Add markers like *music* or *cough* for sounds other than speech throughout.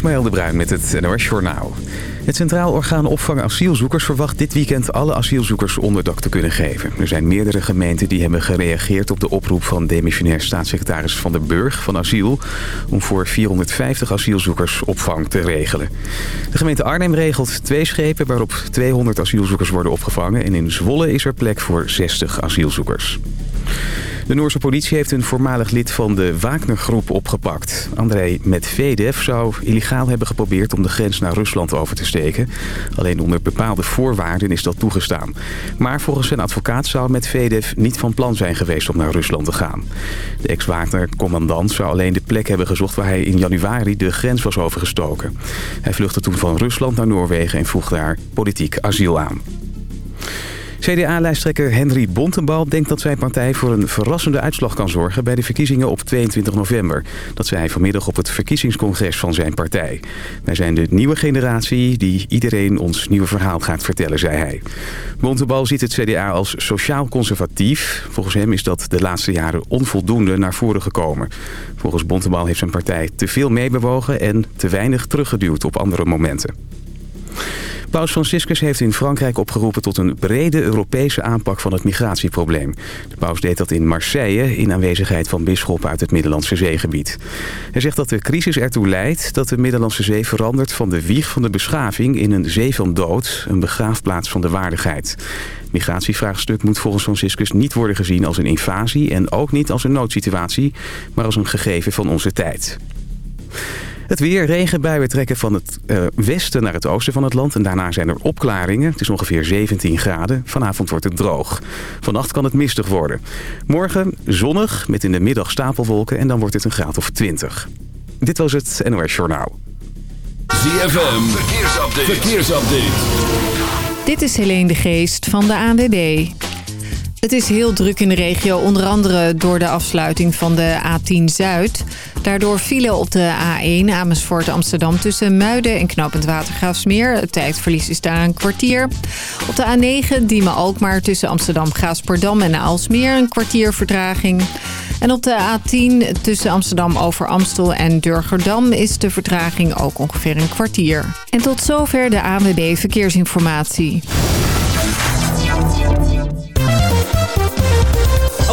Ismaël de Bruin met het NOS Journaal. Het Centraal Orgaan Opvang Asielzoekers verwacht dit weekend alle asielzoekers onderdak te kunnen geven. Er zijn meerdere gemeenten die hebben gereageerd op de oproep van demissionair staatssecretaris Van der Burg van Asiel... om voor 450 asielzoekers opvang te regelen. De gemeente Arnhem regelt twee schepen waarop 200 asielzoekers worden opgevangen... en in Zwolle is er plek voor 60 asielzoekers. De Noorse politie heeft een voormalig lid van de Wagner-groep opgepakt. André Medvedev zou illegaal hebben geprobeerd om de grens naar Rusland over te steken. Alleen onder bepaalde voorwaarden is dat toegestaan. Maar volgens zijn advocaat zou Medvedev niet van plan zijn geweest om naar Rusland te gaan. De ex-Wagner-commandant zou alleen de plek hebben gezocht waar hij in januari de grens was overgestoken. Hij vluchtte toen van Rusland naar Noorwegen en vroeg daar politiek asiel aan. CDA-lijsttrekker Henry Bontenbal denkt dat zijn partij voor een verrassende uitslag kan zorgen bij de verkiezingen op 22 november. Dat zei hij vanmiddag op het verkiezingscongres van zijn partij. Wij zijn de nieuwe generatie die iedereen ons nieuwe verhaal gaat vertellen, zei hij. Bontenbal ziet het CDA als sociaal conservatief. Volgens hem is dat de laatste jaren onvoldoende naar voren gekomen. Volgens Bontenbal heeft zijn partij te veel meebewogen en te weinig teruggeduwd op andere momenten. Paus Franciscus heeft in Frankrijk opgeroepen tot een brede Europese aanpak van het migratieprobleem. De paus deed dat in Marseille in aanwezigheid van bisschoppen uit het Middellandse zeegebied. Hij zegt dat de crisis ertoe leidt dat de Middellandse Zee verandert van de wieg van de beschaving in een zee van dood, een begraafplaats van de waardigheid. Het migratievraagstuk moet volgens Franciscus niet worden gezien als een invasie en ook niet als een noodsituatie, maar als een gegeven van onze tijd. Het weer, regenbuien trekken van het uh, westen naar het oosten van het land. En daarna zijn er opklaringen. Het is ongeveer 17 graden. Vanavond wordt het droog. Vannacht kan het mistig worden. Morgen zonnig, met in de middag stapelwolken. En dan wordt het een graad of 20. Dit was het NOS Journaal. ZFM, verkeersupdate. verkeersupdate. Dit is Helene de Geest van de ANWB. Het is heel druk in de regio, onder andere door de afsluiting van de A10 Zuid. Daardoor vielen op de A1 Amersfoort Amsterdam tussen Muiden en Knopend Watergraafsmeer. Het tijdverlies is daar een kwartier. Op de A9 Diemen Alkmaar tussen Amsterdam Gaasperdam en Aalsmeer een kwartier vertraging. En op de A10 tussen Amsterdam over Amstel en Durgerdam is de vertraging ook ongeveer een kwartier. En tot zover de ANWB Verkeersinformatie.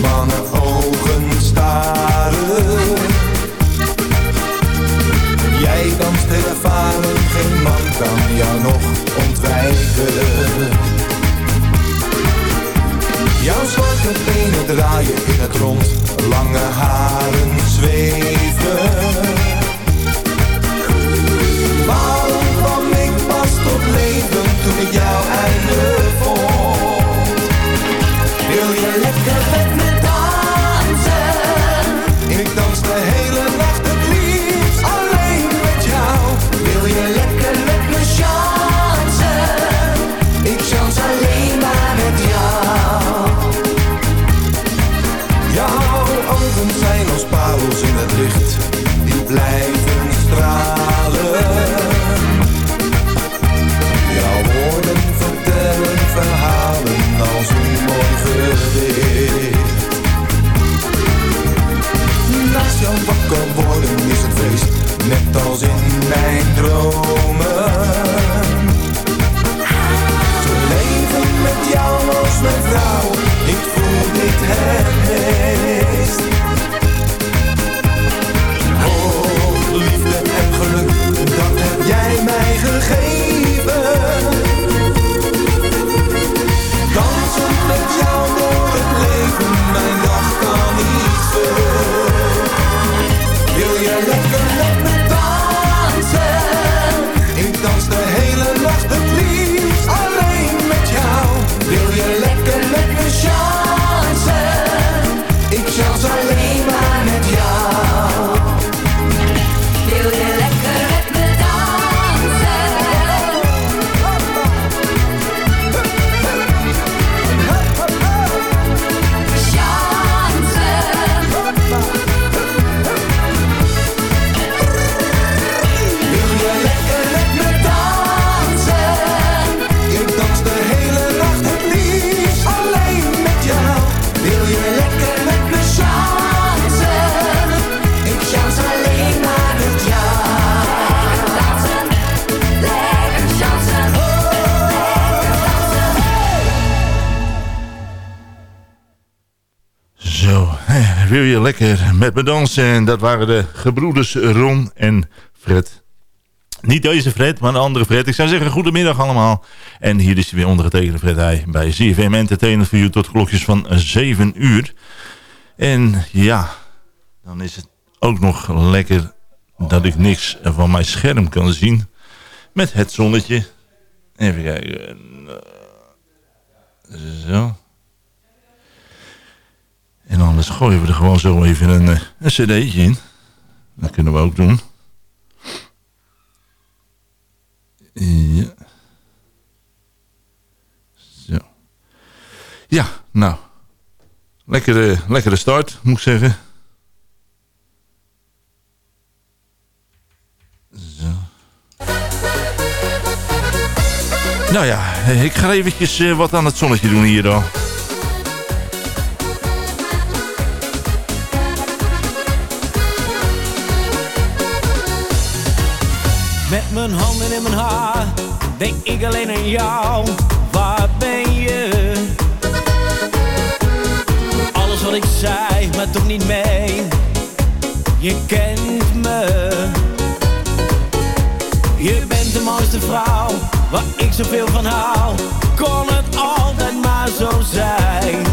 Bange ogen staren. Jij danst heel ervaren, geen man kan jou nog ontwijken. Lekker met me dansen? En dat waren de gebroeders Ron en Fred. Niet deze Fred, maar een andere Fred. Ik zou zeggen, goedemiddag allemaal. En hier is hij weer ondergetekende Fred Heij bij ZFM Entertainment voor u tot klokjes van 7 uur. En ja, dan is het ook nog lekker dat ik niks van mijn scherm kan zien. Met het zonnetje. Even kijken. Zo. En anders gooien we er gewoon zo even een, eh, een cd'tje in. Dat kunnen we ook doen. Ja. Zo. Ja, nou. Lekkere, lekkere start, moet ik zeggen. Zo. Nou ja, ik ga eventjes eh, wat aan het zonnetje doen hier dan. Mijn handen in mijn haar denk ik alleen aan jou. Waar ben je? Alles wat ik zei, maar toch niet mee. Je kent me. Je bent de mooiste vrouw waar ik zoveel van hou. Kon het altijd maar zo zijn.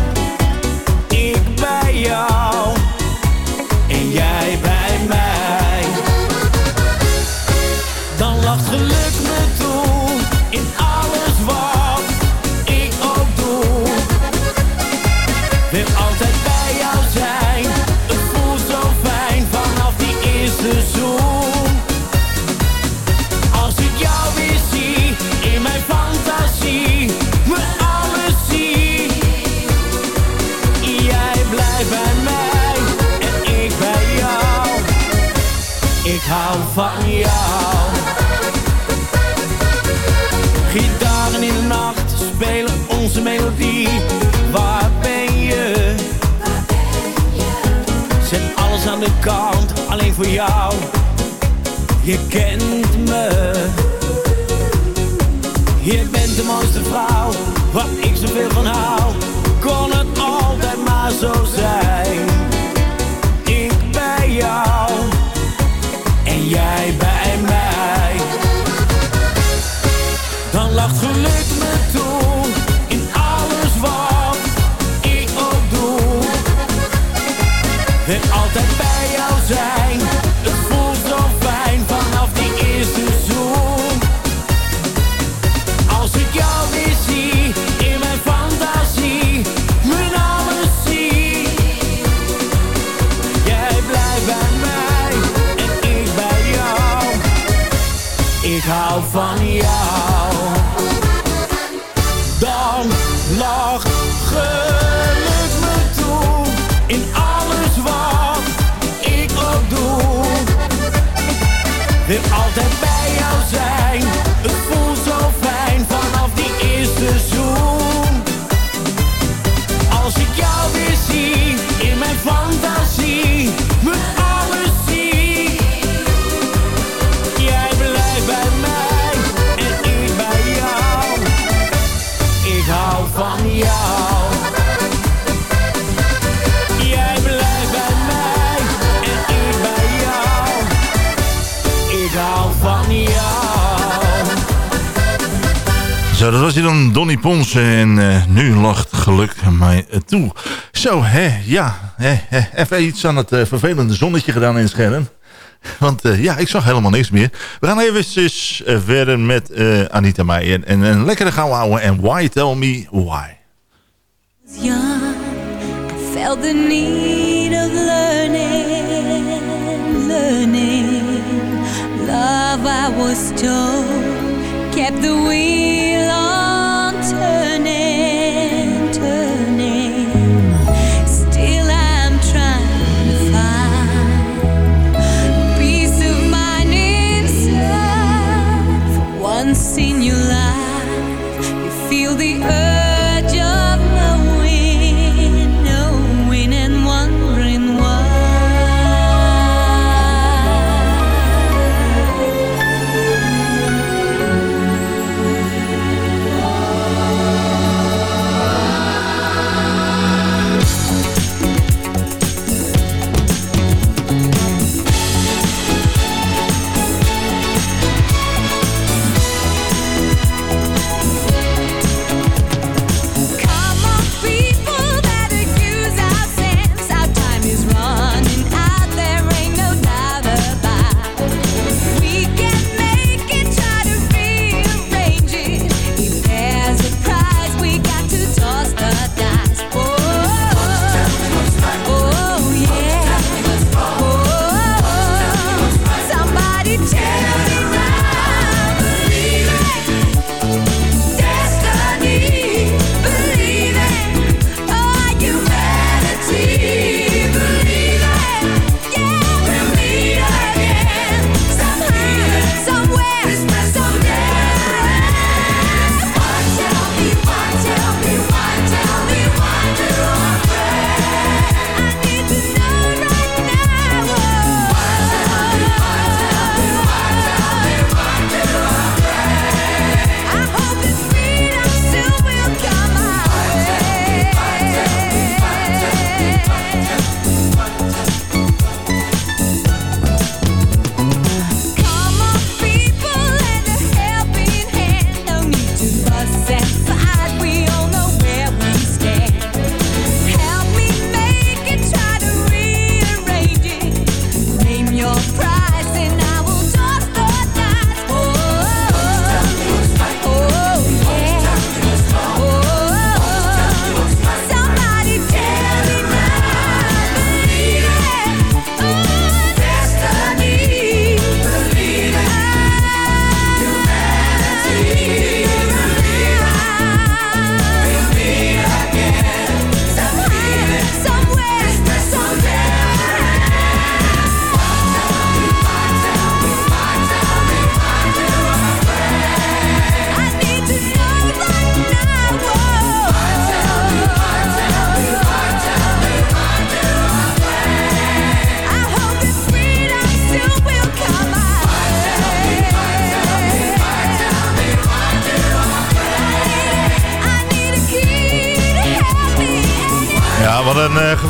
Je kent me. Je bent de mooiste vrouw, waar ik zoveel van hou. Kon het altijd maar zo zijn. Ik bij jou en jij bij mij. Dan lacht geluk me toe in alles wat ik ook doe. Wil altijd bij Dan was hij dan, Donny Pons. En eh, nu lacht geluk mij toe. Zo, hè, ja. Even iets aan het eh, vervelende zonnetje gedaan in het scherm. Want eh, ja, ik zag helemaal niks meer. We gaan even verder met Anita Meijer. En een lekkere gauw houden. En Why Tell Me Why. young, I felt the need of learning, learning. Love, I was told, kept the wheel on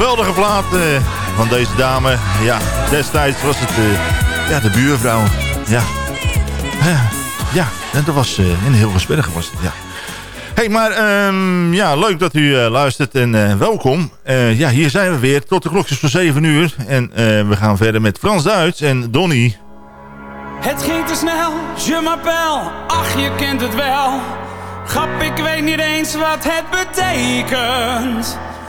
geweldige plaat eh, van deze dame. Ja, destijds was het eh, ja, de buurvrouw. Ja, ja dat was eh, in Hilversbergen was het, ja. hey, maar ehm, ja, leuk dat u luistert en welkom. Ja, hier zijn we weer tot de klokjes van 7 uur. En we gaan verder met Frans Duits en Donny. Het ging te snel, je m'appelle, ach je kent het wel. Grap, ik weet niet eens wat het betekent.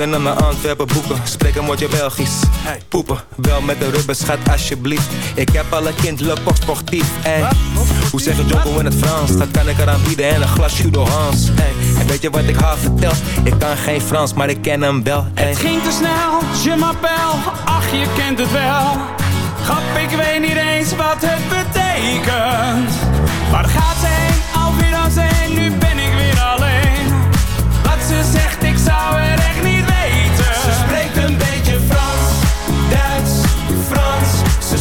Hem naar Antwerpen boeken. Spreek een woordje Belgisch. Poepen, wel met de rubber, schat alsjeblieft. Ik heb al een kind, le port sportief. Hoe zeg je Jocko in het Frans? Dat kan ik eraan bieden en een glas Judo Hans. En weet je wat ik haar vertel? Ik kan geen Frans, maar ik ken hem wel. Het ging te snel, je m'appelle, ach je kent het wel. Grap, ik weet niet eens wat het betekent. Waar gaat ze heen, alweer als en nu ben ik weer alleen. Wat ze zegt, ik zou er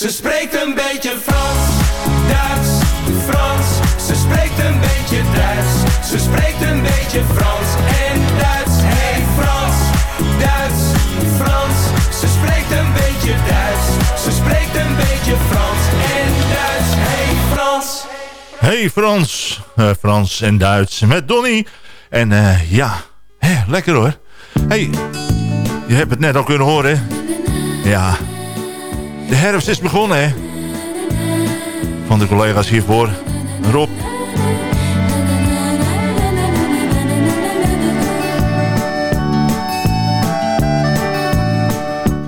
Ze spreekt een beetje Frans, Duits, Frans. Ze spreekt een beetje Duits. Ze spreekt een beetje Frans en Duits. Hey Frans, Duits, Frans. Ze spreekt een beetje Duits. Ze spreekt een beetje Frans en Duits. Hey Frans. Hey Frans, Eh, Frans en Duits met Donny. En eh, ja, lekker hoor. Hey, je hebt het net al kunnen horen. Ja, de herfst is begonnen hè. Van de collega's hiervoor. Rob.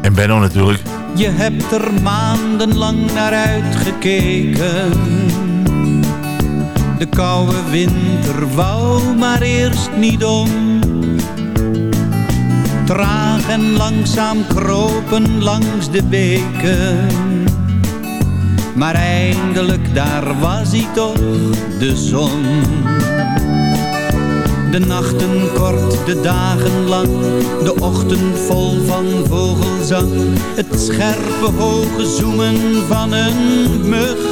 En Benno natuurlijk. Je hebt er maandenlang naar uitgekeken. De koude winter wou maar eerst niet om. Traag en langzaam kropen langs de beken. Maar eindelijk daar was hij toch, de zon. De nachten kort, de dagen lang, de ochtend vol van vogelzang. Het scherpe hoge zoemen van een mug.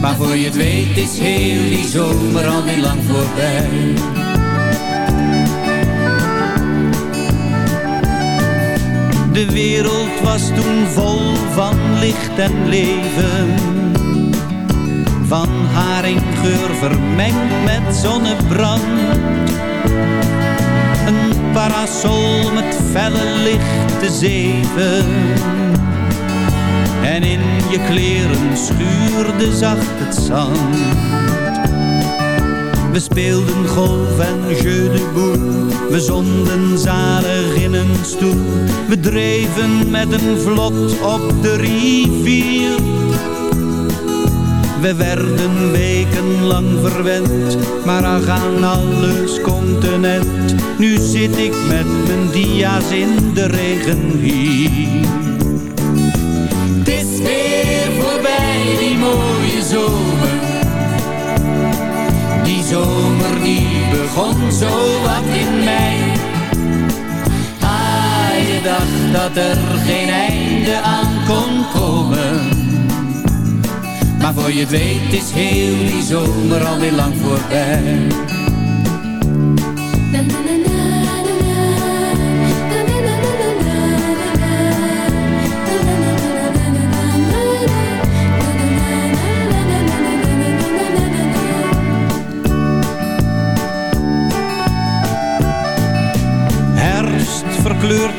Maar voor je het weet is heel die zomer al niet lang voorbij. De wereld was toen vol van licht en leven. Van haringgeur vermengd met zonnebrand. Een parasol met felle lichte zeven. En in je kleren schuurde zacht het zand. We speelden golf en jeu de boel. We zonden zalig in een stoel. We dreven met een vlot op de rivier. We werden wekenlang verwend, maar ach aan alles continent. Nu zit ik met mijn dia's in de regen hier. Zomer. Die zomer die begon zo wat in mei. Ah, je dacht dat er geen einde aan kon komen. Maar voor je weet is heel die zomer alweer lang voorbij.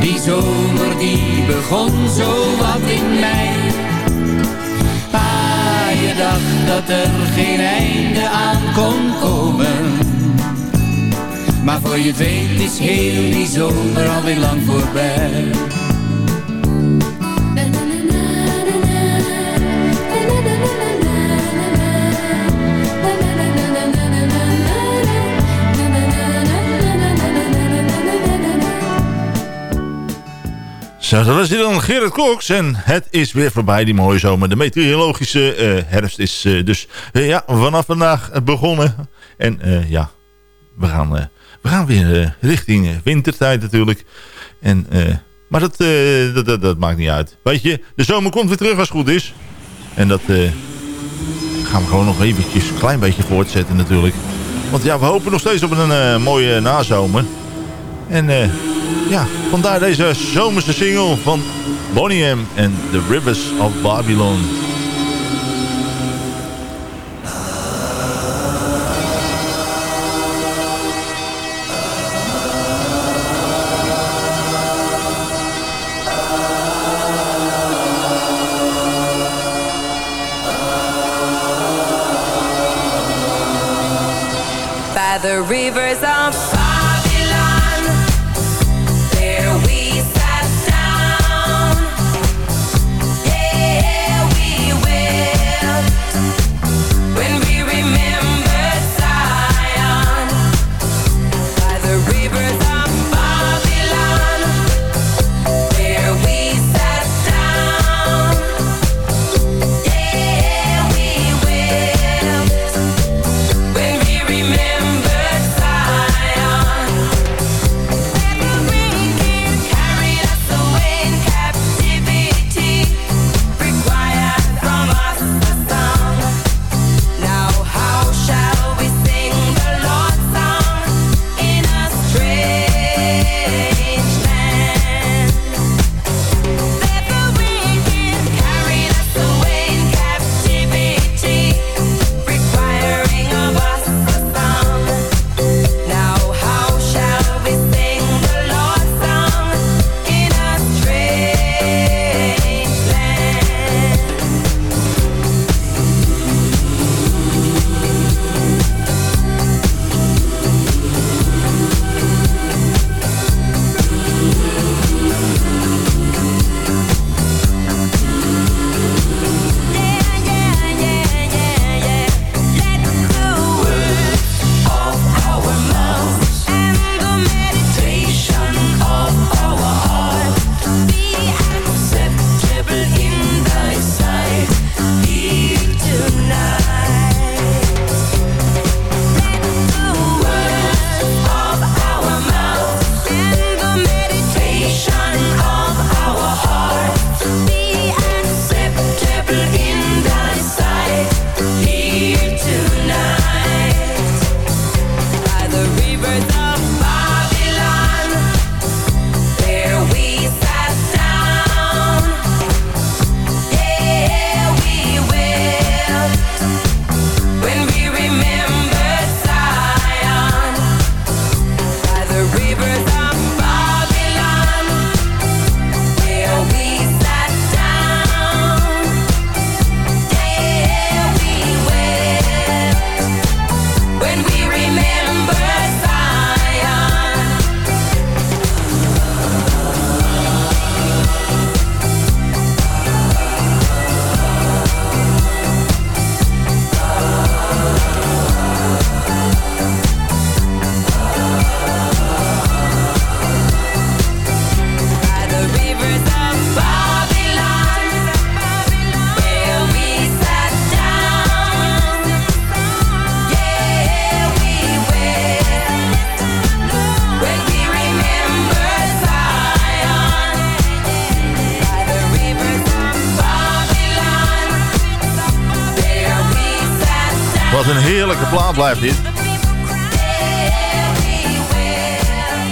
Die zomer die begon zo wat in mei. Ah, je dacht dat er geen einde aan kon komen. Maar voor je weet is heel die zomer alweer lang voorbij. Zo, dat was hier dan Gerrit Koks. En het is weer voorbij, die mooie zomer. De meteorologische eh, herfst is eh, dus eh, ja, vanaf vandaag begonnen. En ja, we gaan, we gaan weer richting wintertijd natuurlijk. En, maar dat, dat, dat, dat maakt niet uit. Weet je, de zomer komt weer terug als het goed is. En dat gaan we gewoon nog eventjes een klein beetje voortzetten natuurlijk. Want ja, we hopen nog steeds op een mooie nazomer. En ja, vandaar deze zomerse single van Bonnie M en The Rivers of Babylon.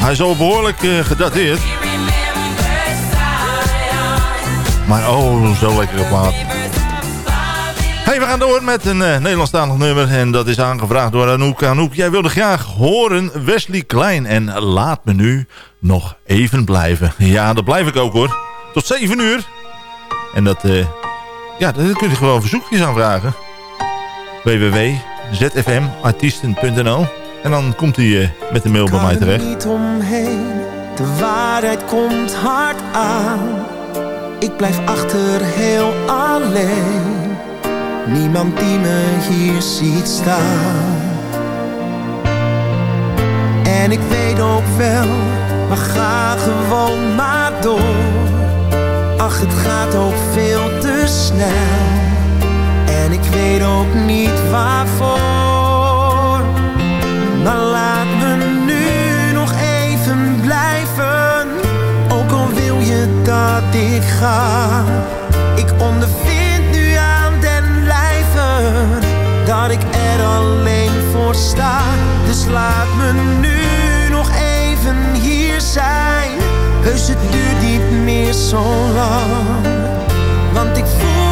Hij is al behoorlijk eh, gedateerd. Maar oh, zo'n lekkere plaat. Hey, we gaan door met een uh, Nederlandstalig nummer. En dat is aangevraagd door Anouk. Anouk, jij wilde graag horen Wesley Klein. En laat me nu nog even blijven. Ja, dat blijf ik ook hoor. Tot 7 uur. En dat, uh, ja, dat kun je gewoon verzoekjes aanvragen. www.zfmartiesten.nl En dan komt hij uh, met de mail bij mij terecht. niet omheen, de waarheid komt hard aan. Ik blijf achter heel alleen. Niemand die me hier ziet staan. En ik weet ook wel, maar ga gewoon maar door. Ach, het gaat ook veel te snel. En ik weet ook niet waarvoor. Maar laat me nu nog even blijven. Ook al wil je dat ik ga. Ik ondervind nu aan den lijve. Dat ik er alleen voor sta. Dus laat me nu nog even hier zijn. Heus het duurt niet meer zo lang. Want ik voel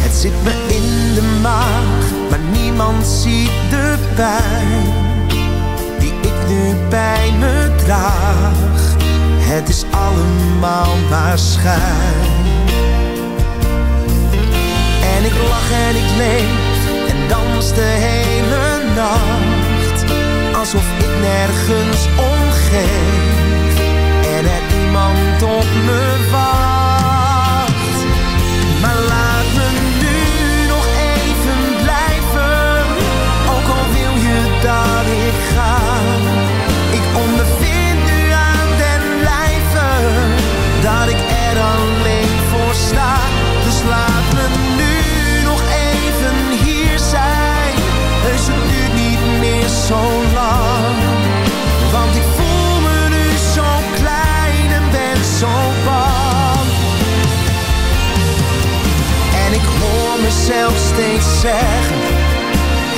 Het zit me in de maag, maar niemand ziet de pijn die ik nu bij me draag. Het is allemaal maar schijn. En ik lach en ik leef en dans de hele nacht. Alsof ik nergens omgeef iemand op me wacht. Maar laat me nu nog even blijven, ook al wil je dat ik ga. Ik ondervind nu aan den lijve dat ik er alleen steeds zeggen.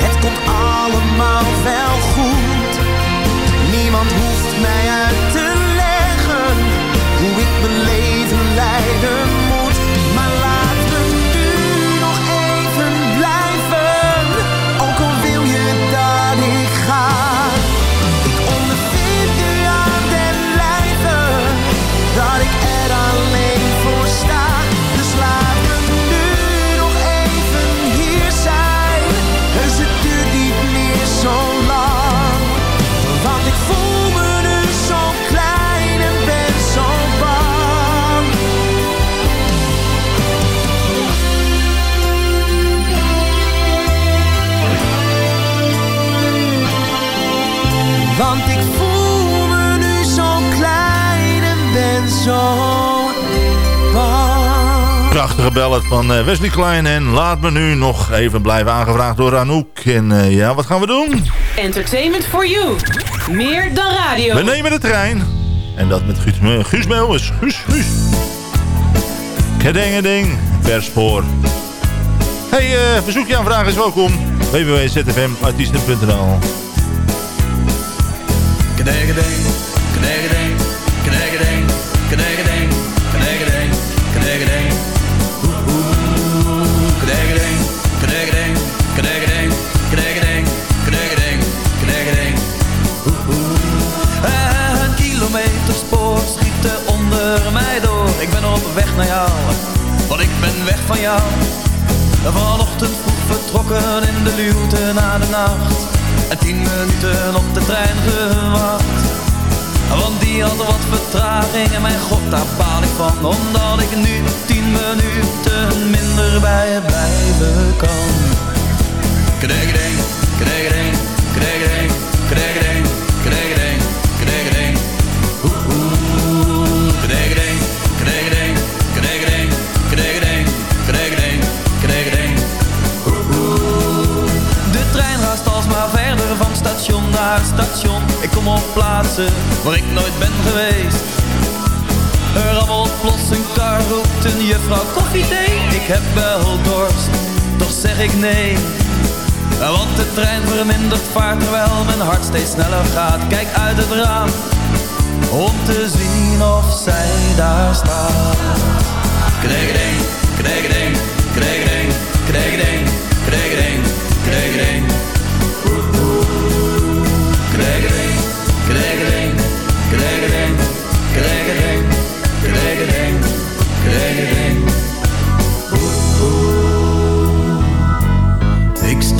Het komt allemaal wel goed. Niemand hoeft Prachtige ballad van eh, Wesley Klein. En laat me nu nog even blijven aangevraagd door Anouk. En eh, ja, wat gaan we doen? Entertainment for you. Meer dan radio. We nemen de trein. En dat met Guus, Guus Meeuwis. Guus, Guus. Kedengeding, per spoor. Hey, eh verzoekje aanvragen is welkom. www.zfmartiesten.nl Kedegedeng, want ik ben weg van jou. Vanochtend vroeg vertrokken in de luwte na de nacht. En tien minuten op de trein gewacht. Want die had wat vertraging en mijn god daar baal ik van. Omdat ik nu tien minuten minder bij je blijven kan. Waar ik nooit ben geweest. Er rammelt plots een kar, roept een juffrouw koffiethee. Ik heb wel dorst, toch zeg ik nee. Want de trein vermindert vaart terwijl mijn hart steeds sneller gaat. Kijk uit het raam, om te zien of zij daar staat. Kregeding, kregeding, kregeding, kregeding,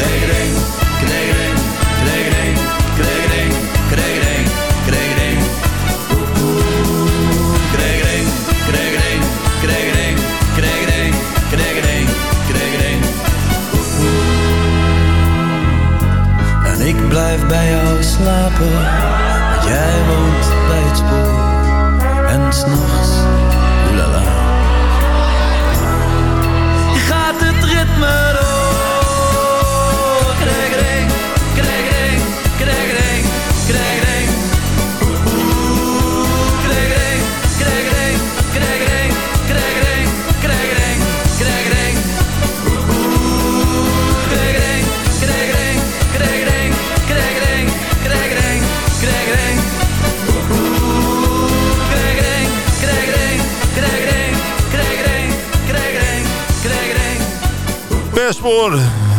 Kregering, kregering, kregering, kregering, kregering, kregering. Kregering, kregering, kregering, kregering, kregering, kregering. En ik blijf bij jou slapen, want jij woont bij het spoor. En s'nachts,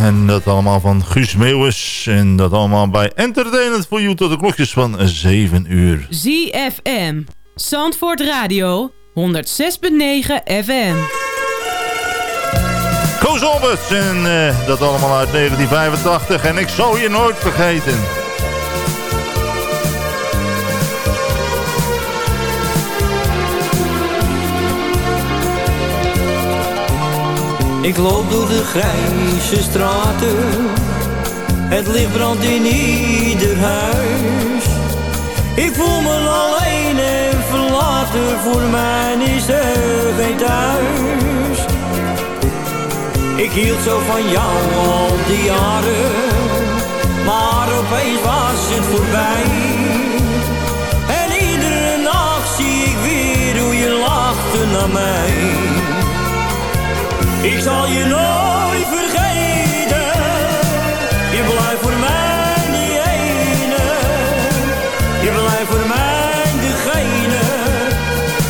En dat allemaal van Guus Meeuwis. En dat allemaal bij Entertainment for You tot de klokjes van 7 uur. ZFM. Zandvoort Radio. 106.9 FM. Koos Alberts. En eh, dat allemaal uit 1985. En ik zal je nooit vergeten. Ik loop door de grijze straten. Het licht brandt in ieder huis. Ik voel me alleen en verlaten. Voor mij is er geen thuis. Ik hield zo van jou al die jaren. Maar opeens was het voorbij. En iedere nacht zie ik weer hoe je lachte naar mij. Ik zal je nooit vergeten. Je blijft voor mij die ene. Je blijft voor mij degene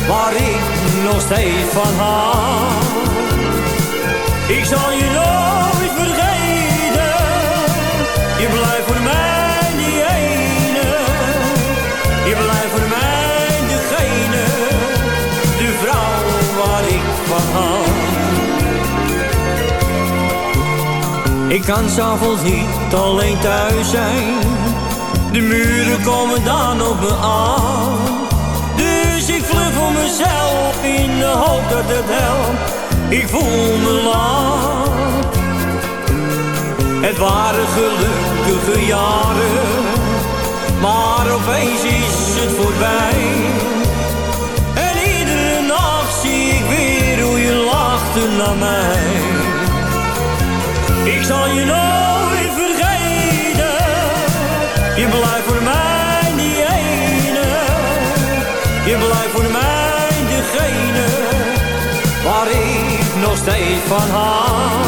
waar ik nog steeds van hou. Ik zal je nooit Ik kan s'avonds niet alleen thuis zijn. De muren komen dan op me aan. Dus ik vlug voor mezelf in de hoop dat het helpt. Ik voel me laat. Het waren gelukkige jaren. Maar opeens is het voorbij. En iedere nacht zie ik weer hoe je lachte naar mij. Ik zal je nooit vergeten. Je blijft voor mij die ene. Je blijft voor mij degene waar ik nog steeds van hou.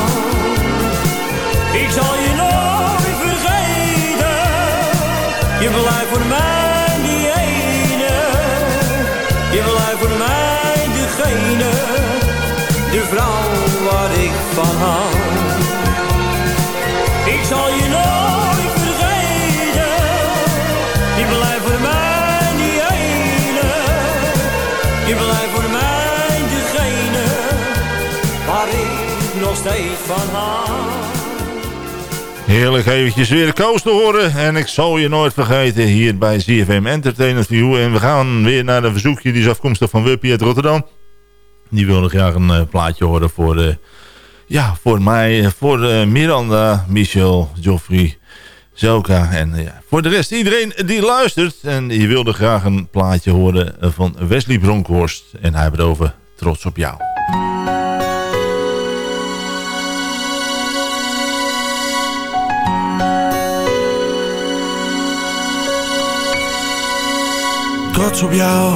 Ik zal je nooit vergeten. Je blijft voor mij die ene. Je blijft voor mij degene. De vrouw waar ik van hou. Van hou. Heerlijk eventjes weer de Koos te horen. En ik zal je nooit vergeten hier bij ZFM Entertainment View. En we gaan weer naar een verzoekje. Die is afkomstig van Wuppie uit Rotterdam. Die wilde graag een uh, plaatje horen voor, uh, ja, voor mij, voor uh, Miranda, Michel, Joffrey, Zelka. En ja, voor de rest iedereen die luistert. En die wilde graag een plaatje horen van Wesley Bronkhorst. En hij heeft over Trots op jou. Trots op jou.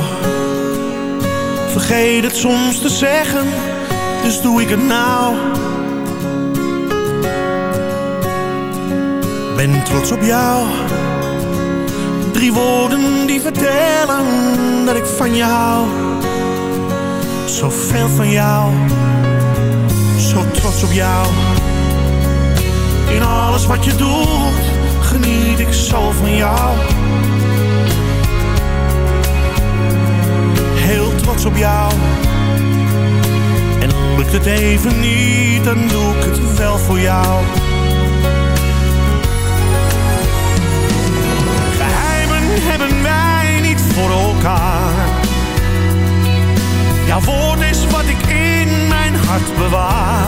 Vergeet het soms te zeggen, dus doe ik het nou. Ben trots op jou. Drie woorden die vertellen dat ik van je hou. Zoveel van jou, zo trots op jou. In alles wat je doet, geniet ik zo van jou. Trots op jou. En lukt het even niet, dan doe ik het wel voor jou. Geheimen hebben wij niet voor elkaar. Jouw woord is wat ik in mijn hart bewaar.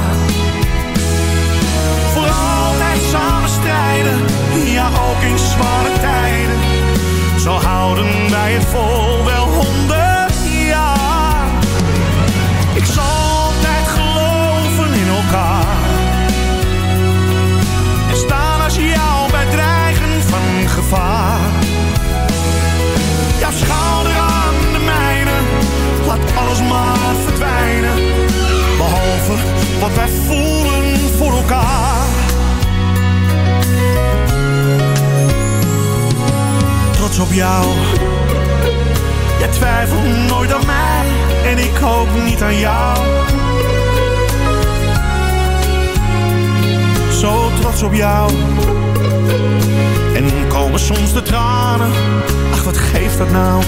Voor altijd samen strijden, ja ook in zware tijden. Zo houden wij het vol wel Trots op jou. Jij twijfelt nooit aan mij en ik hoop niet aan jou. Zo trots op jou. En komen soms de tranen, ach wat geeft dat nou?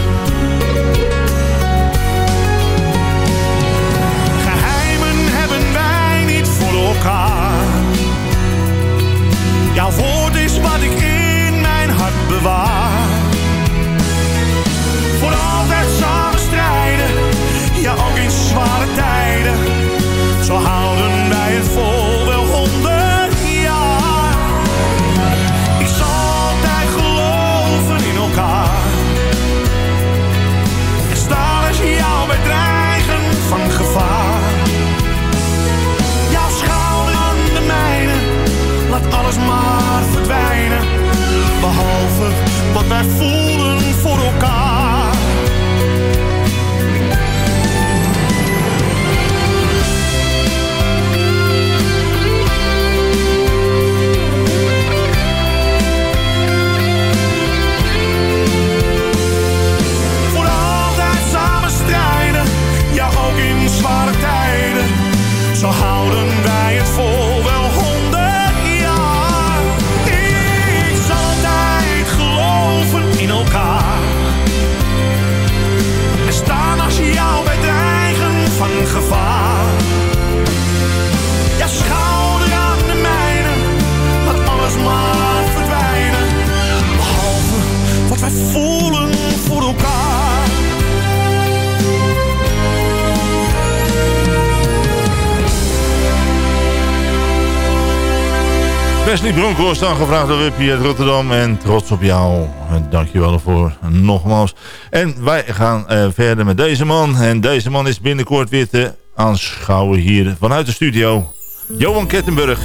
Bronkhorst aangevraagd door Wippie uit Rotterdam. En trots op jou. Dankjewel ervoor. Nogmaals. En wij gaan uh, verder met deze man. En deze man is binnenkort weer te aanschouwen hier vanuit de studio. Johan Kettenburg.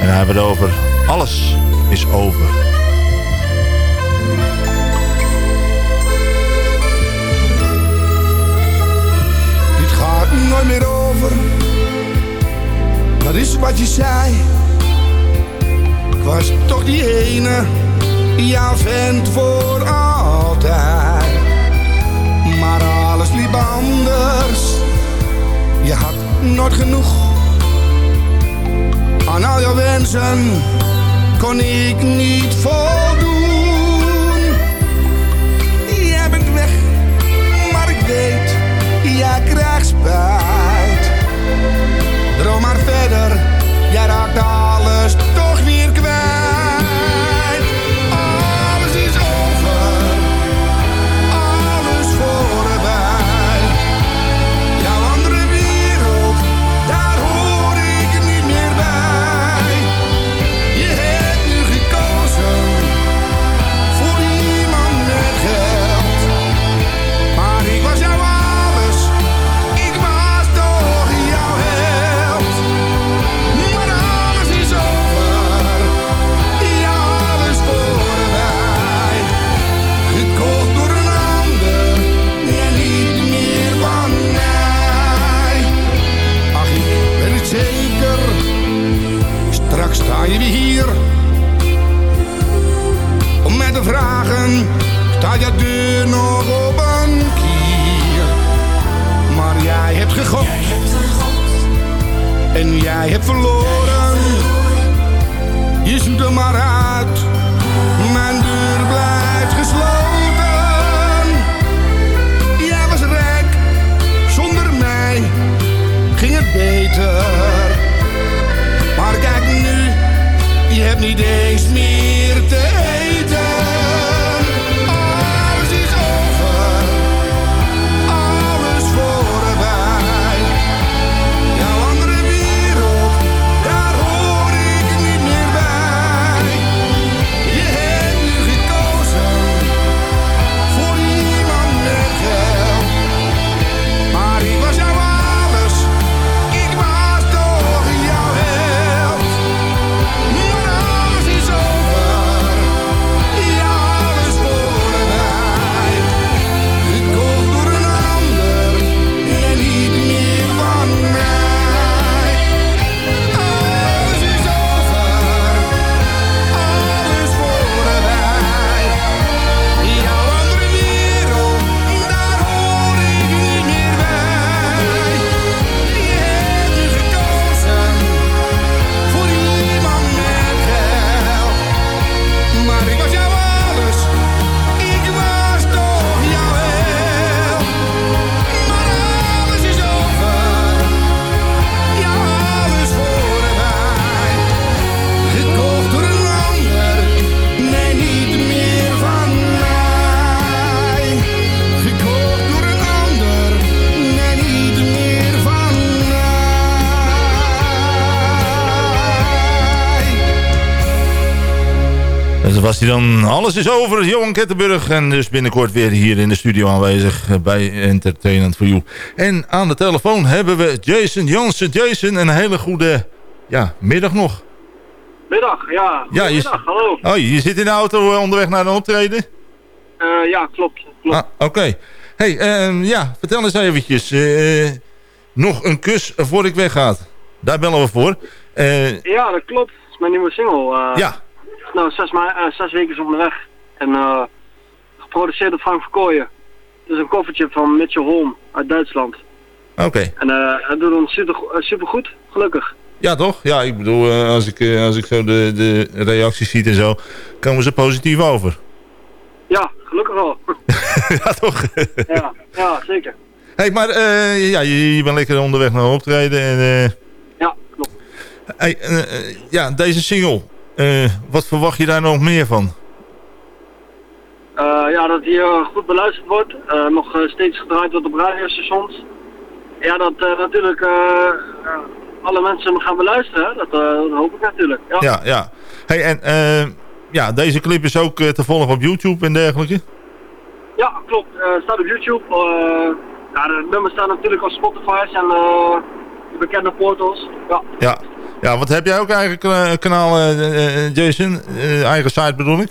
En hij hebben het over Alles is over. Dit gaat nooit meer over. Dat is wat je zei was toch die ene, jouw vent voor altijd. Maar alles liep anders, je had nooit genoeg. Aan al jouw wensen kon ik niet voldoen. Jij bent weg, maar ik weet, jij krijgt spijt. Droom maar verder, jij raakt alles toch weer kwijt. Je deur nog op een kier. Maar jij hebt gegokt. En jij hebt verloren. Je zoekt er maar uit. Hij dan. Alles is over, Johan Kettenburg. En dus binnenkort weer hier in de studio aanwezig bij Entertainment for You. En aan de telefoon hebben we Jason Jansen. Jason, een hele goede ja, middag nog. Middag, ja. Ja, je, Middag, hallo. Oh, je zit in de auto eh, onderweg naar een optreden? Eh, ja, klopt. klopt. Ah, Oké. Hey, ehm, ja, vertel eens eventjes. eh, nog een kus voor ik weggaat. Daar bellen we voor. Ja, dat klopt. Dat is mijn nieuwe single. Ja. Nou, zes, ma eh, zes weken onderweg. En eh, geproduceerd door Frank Verkooyen. Het is een koffertje van Mitchell Holm uit Duitsland. Oké. En eh hij doet ons super, super goed, gelukkig. Ja, toch? Ja, ik bedoel, als, ik, als ik zo de, de reacties zie en zo, komen ze positief over. Ja, gelukkig wel. *laughs* ja, toch? *laughs* ja, ja, zeker. hey, maar ja, je, je bent lekker onderweg naar optreden. En, eh, Ja, klopt. hey, ja, deze single, eh, wat verwacht je daar nog meer van? Eh, ja, dat hier eh, goed beluisterd wordt. nog steeds gedraaid wordt op radiostations. Ja, dat natuurlijk alle mensen gaan beluisteren. Dat, dat hoop ik natuurlijk. Ja, Ja, ja. Hey, en ja, deze clip is ook te volgen op YouTube en dergelijke? Ja, klopt. Staat op YouTube. ja, de nummers staan natuurlijk op Spotify en de bekende portals. Ja. Ja. Ja, wat heb jij ook eigen kana- kanaal, eh, eh, Jason? Eh, eigen site bedoel ik?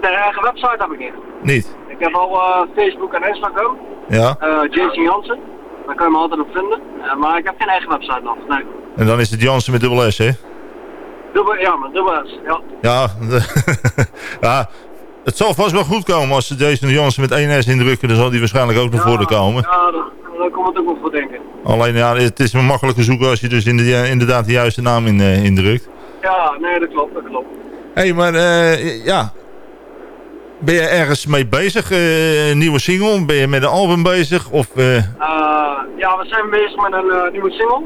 De eigen website heb ik niet. Niet? Ik heb al Facebook en Instagram. Ja. Jason Jansen. Daar kan je me altijd op vinden. Maar ik heb geen eigen website nog. Nee. En dan is het Jansen met dubbel S, hè? Dubbel, ja, met dubbel S. Ja. Ja, *laughs* ja, het zal vast wel goed komen als ze Jason Jansen met één S indrukken. Dan zal die waarschijnlijk ook naar voren komen. Ja, daar komt het ook wel voor denken. Alleen ja, het is een makkelijke zoeken als je dus in de, ja, inderdaad de juiste naam in, eh, indrukt. Ja, nee, dat klopt, dat klopt. Hé, hey, maar eh, ja, ben je ergens mee bezig? Eh, een nieuwe single? Ben je met een album bezig? Of, eh, Eh, ja, we zijn bezig met een eh, nieuwe single.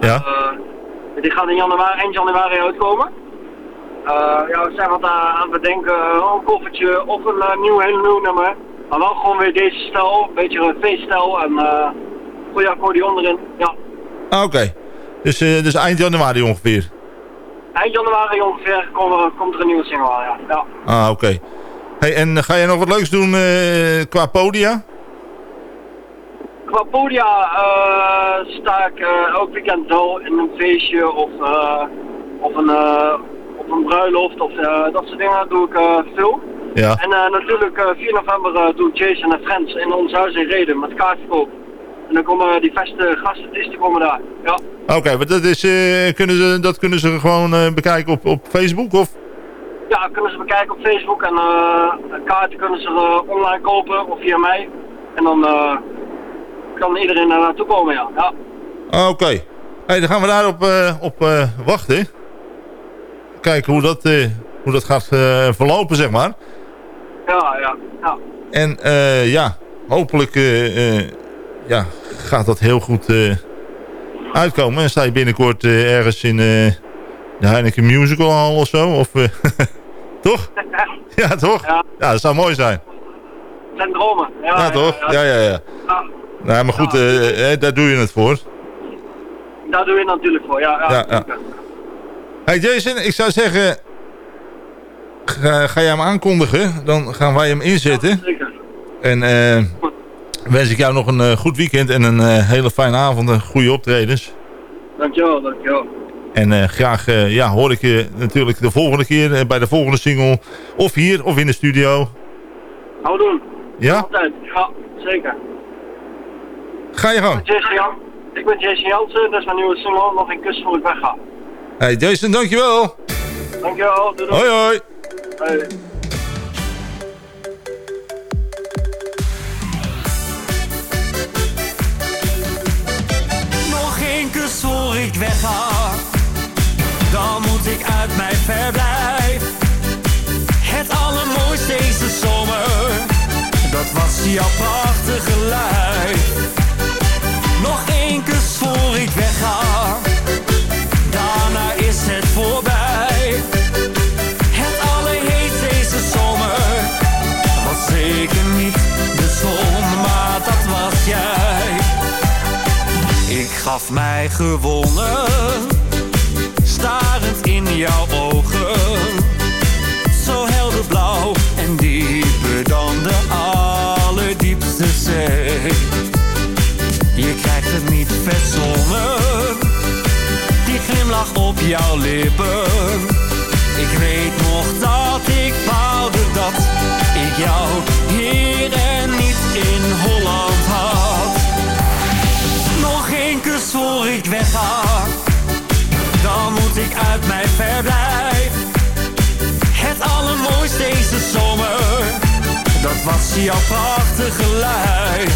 ja? Eh, die gaat in januari, eind januari uitkomen. Eh, ja, we zijn wat aan aan het bedenken. eh, een koffertje of een eh, nieuw, hele nieuw nummer. Maar wel gewoon weer deze stijl. Een beetje een feeststijl en eh goede accordeon erin. Ja, Ah, Oké, dus, eh, dus eind januari ongeveer. eind januari ongeveer komt, komt er een nieuwe single aan, ja. ja. Ah, oké. Hey, en ga je nog wat leuks doen eh, qua podia? Qua podia eh, sta ik eh, elk weekend wel in een feestje of, eh, of, een, eh, of een bruiloft of eh, dat soort dingen doe ik eh, veel. Ja. En eh, natuurlijk eh, 4 november eh, doe ik Jason en Friends in ons huis in Reden met kaartverkoop. En dan komen die vaste gastartiesten komen daar. Ja. Oké, maar dat, is, eh, kunnen ze, dat kunnen ze gewoon eh, bekijken op, op Facebook? Of? ja, kunnen ze bekijken op Facebook. En eh, kaarten kunnen ze eh, online kopen of via mij. En dan eh, kan iedereen er naartoe komen, ja. ja. Oké. Hey, dan gaan we daarop eh, op, eh, wachten. Kijken hoe dat, eh, hoe dat gaat eh, verlopen, zeg maar. Ja, ja, ja. En eh, ja, hopelijk eh, eh, ja, gaat dat heel goed uitkomen. En sta je binnenkort ergens in de Heineken Musical Hall of zo? Of, *laughs* *laughs* toch? Ja, toch? Ja. dat zou mooi zijn. Het zijn dromen. Ja, Ja, toch? Ja, ja, ja. Ja, Nou, maar goed, daar doe je het voor. Daar doe je het natuurlijk voor, Ja, ja. Hey Jason, ik zou zeggen... Ga, ga jij hem aankondigen? Dan gaan wij hem inzetten. Zeker. En eh, wens ik jou nog een eh, goed weekend en een eh, hele fijne avond en goede optredens. Dankjewel, dankjewel. En eh, graag eh, ja, hoor ik je natuurlijk de volgende keer bij de volgende single. Of hier of in de studio. Hou doen. Ja? Altijd. Ja, zeker. Ga je gang. Ik ben Jason, Jan. ik ben Jason Jansen, dat is mijn nieuwe single. Nog een kus voor ik wegga. Hey Jason, dankjewel. Dankjewel. Doei, doei. Hoi hoi. Nog één kus voor ik wegga. Dan moet ik uit mijn verblijf. Het allermooiste deze zomer. Dat was jouw prachtige lijf. Nog één kus voor ik wegga. Gaf mij gewonnen, starend in jouw ogen. Zo helder blauw en dieper dan de allerdiepste zee. Je krijgt het niet verzonnen, die glimlach op jouw lippen. Ik weet nog dat ik bouwde ik uit mijn verblijf. Het allermooiste deze zomer. Dat was jouw prachtige lijf.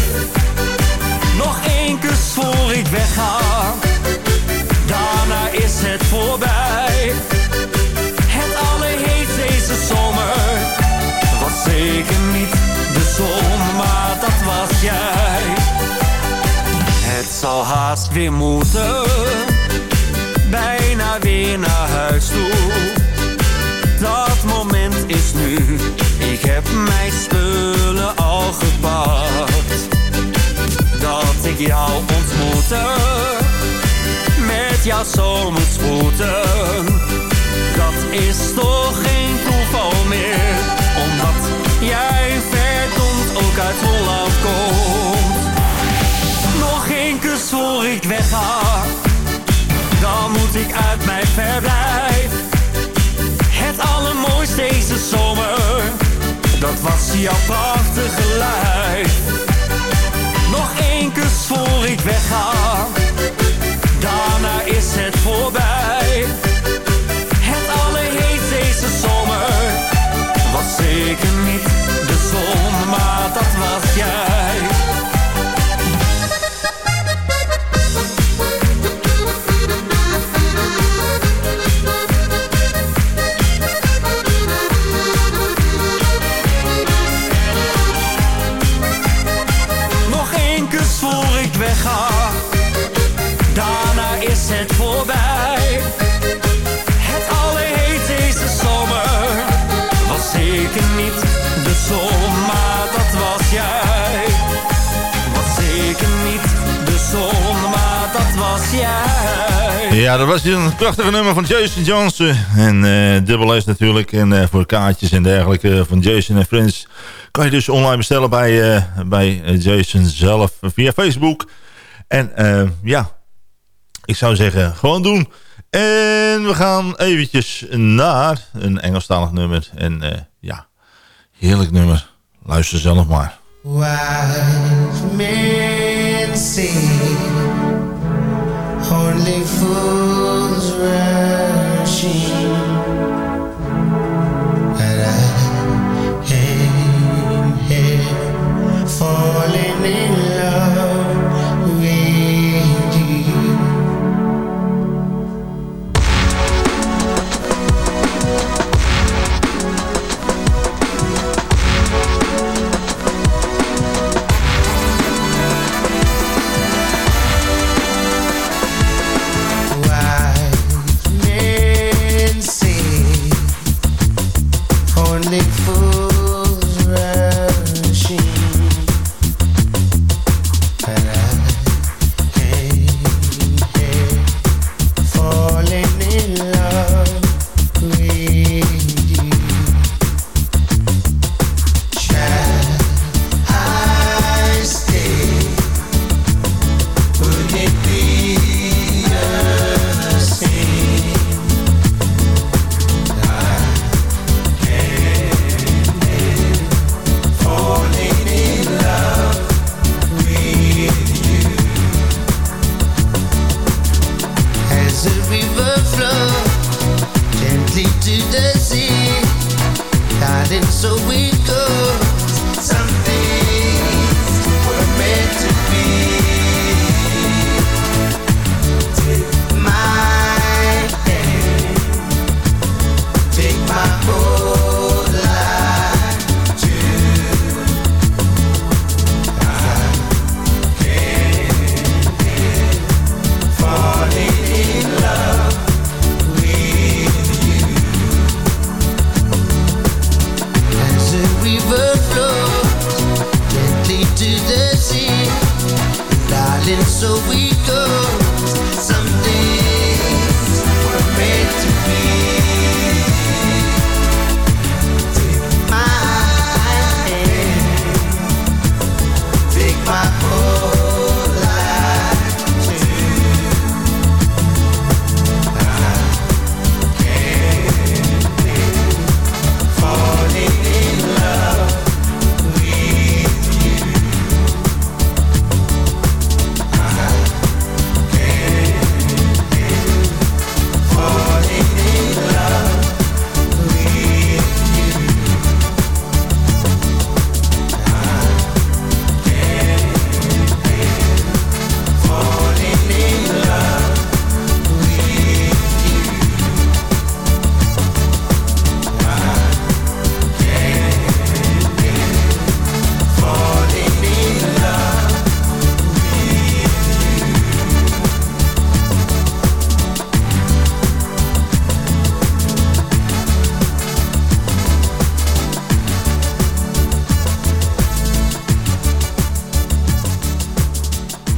Nog één kus voor ik wegga. Daarna is het voorbij. Het allerheetste deze zomer. Was zeker niet de zon, maar dat was jij. Het zal haast weer moeten, jou ontmoette, met jouw zomerspoeten. Dat is toch geen toeval meer, omdat jij ver komt, ook uit Holland komt. Nog één kus voor ik wegga. Dan moet ik uit mijn verblijf. Het allermooiste deze zomer. Dat was jouw prachtige lijf. Voor ik wegga. Daarna is het voorbij. Het allerheetste deze zomer. Was zeker niet de zon, maar dat was jij. Ja, dat was een prachtige nummer van Jason Johnson. En eh dubbel S natuurlijk. En eh, voor kaartjes en dergelijke van Jason en Friends... kan je dus online bestellen bij, eh, bij Jason zelf via Facebook. En ja, ik zou zeggen, gewoon doen. En we gaan eventjes naar een Engelstalig nummer. En ja, heerlijk nummer. Luister zelf maar. Wise men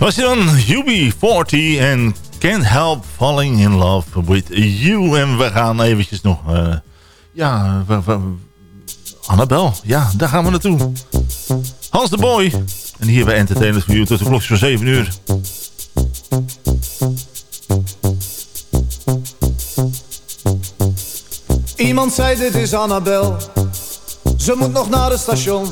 Was je dan UB40 en Can't Help Falling in Love with You. En we gaan eventjes nog... eh, ja, we, Annabel. Ja, daar gaan we naartoe. Hans de Boy. En hier bij Entertainment voor You tot de klok van 7 uur. Iemand zei dit is Annabel Ze moet nog naar het station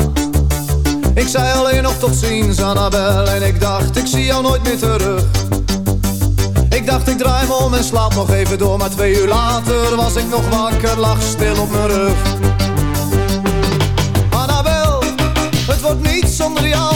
Ik zei alleen nog tot ziens, Annabel En ik dacht, ik zie jou nooit meer terug. Ik dacht, ik draai me om en slaap nog even door Maar twee uur later was ik nog wakker, lag stil op mijn rug. Annabel, het wordt niet zonder jou,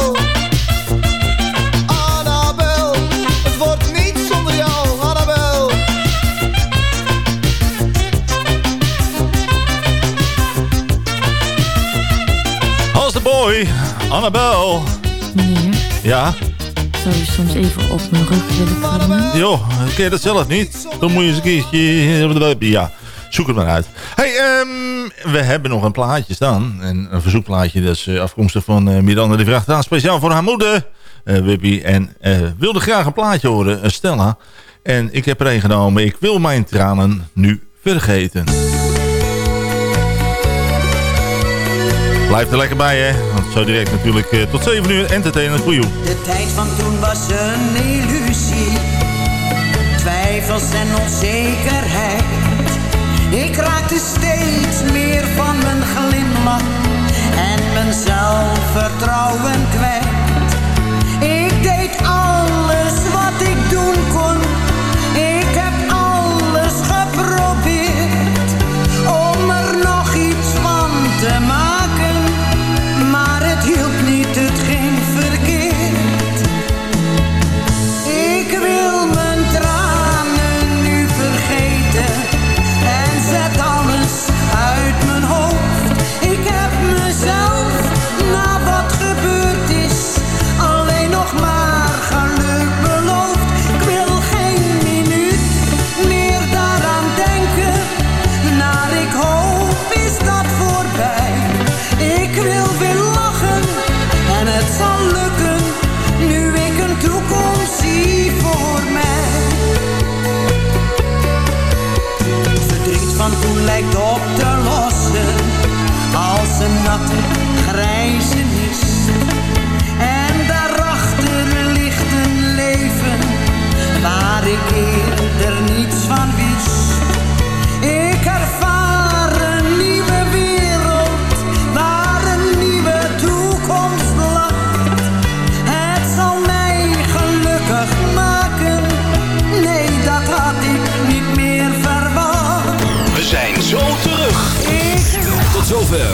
Boy, Annabel. Meneer, Ja, zou je soms even op mijn rug willen krabben? joh, ken je dat zelf niet? Dan moet je eens een keertje... Ja, zoek het maar uit. hey, ehm, we hebben nog een plaatje staan. En een verzoekplaatje, dat is eh, afkomstig van eh, Miranda. Die vraagt aan speciaal voor haar moeder, eh Wippie. En eh, wilde graag een plaatje horen, Stella. En ik heb er een genomen. Ik wil mijn tranen nu vergeten. Blijf er lekker bij, hè. Want zo direct natuurlijk eh, tot 7 uur entertainment voor jou. De tijd van toen was een illusie. Twijfels en onzekerheid. Ik raakte steeds meer van mijn glimlach en mijn zelfvertrouwen